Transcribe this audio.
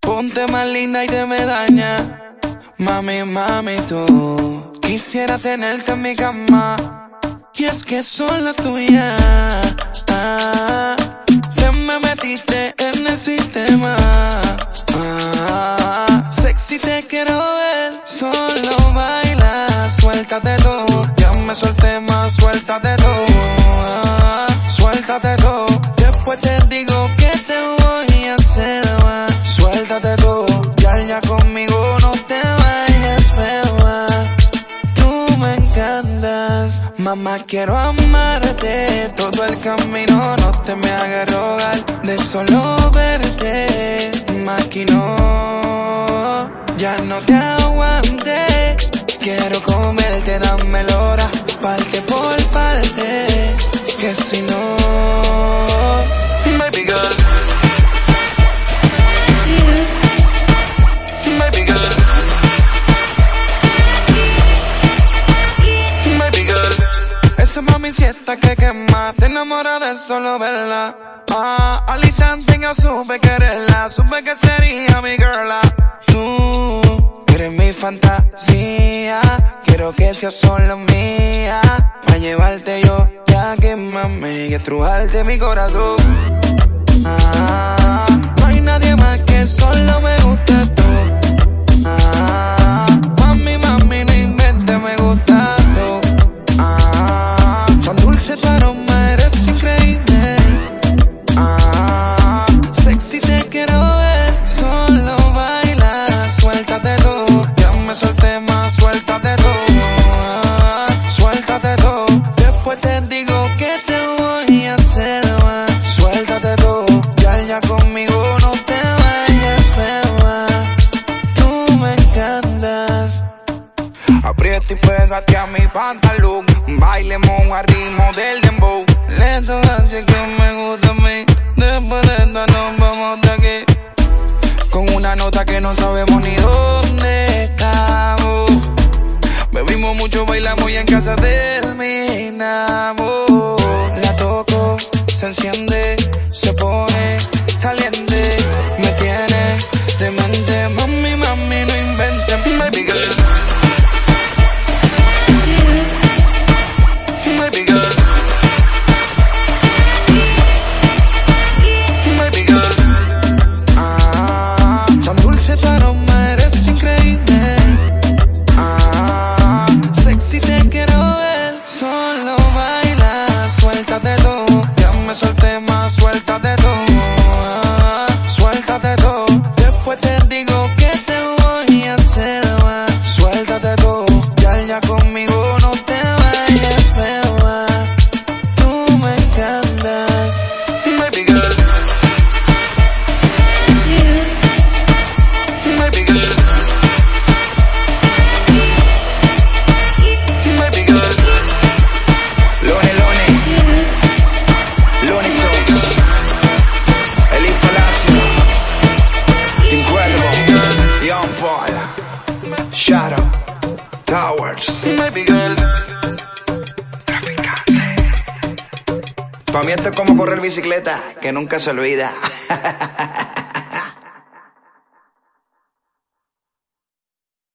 Ponte más linda y te me daña. Mami, mami, tú. Quisiera tenerte en mi cama. Y es que son la tuya. Ah, te me metiste en el sistema. Mamá, quiero amarte. Todo el camino no te me hagas rogar. De solo verte, maquinó. Ya no te aguanté. Quiero comerte, dame la hora. Parte. Girl. Esa mami siesta que quema, te enamora de solo verla. Ah, al instante yo supe quererla, supe que sería mi girla. Tú eres mi fantasía, quiero que seas solo mía. Pa' llevarte yo, ya que mami, y estrujarte mi corazón. Ah, Sexy te quiero ver, solo baila, suéltate todo. Ya me solté más, suéltate todo. Ah, suéltate todo. Después te digo que te voy a hacer más. Suéltate todo, ya, ya conmigo no te vayas, beba. Tú me encantas. Aprieta y pégate a mi pantalón. Bailemos al ritmo del dembow. Lento así que me gusta a mí. Después de esto nos vamos de aquí. Con una nota que no sabemos ni dónde estamos. Bebimos mucho, bailamos y en casa terminamos. La toco, se enciende, se pone caliente. Shadow. Towers. Baby girl. Pa' mí esto es como correr bicicleta, que nunca se olvida.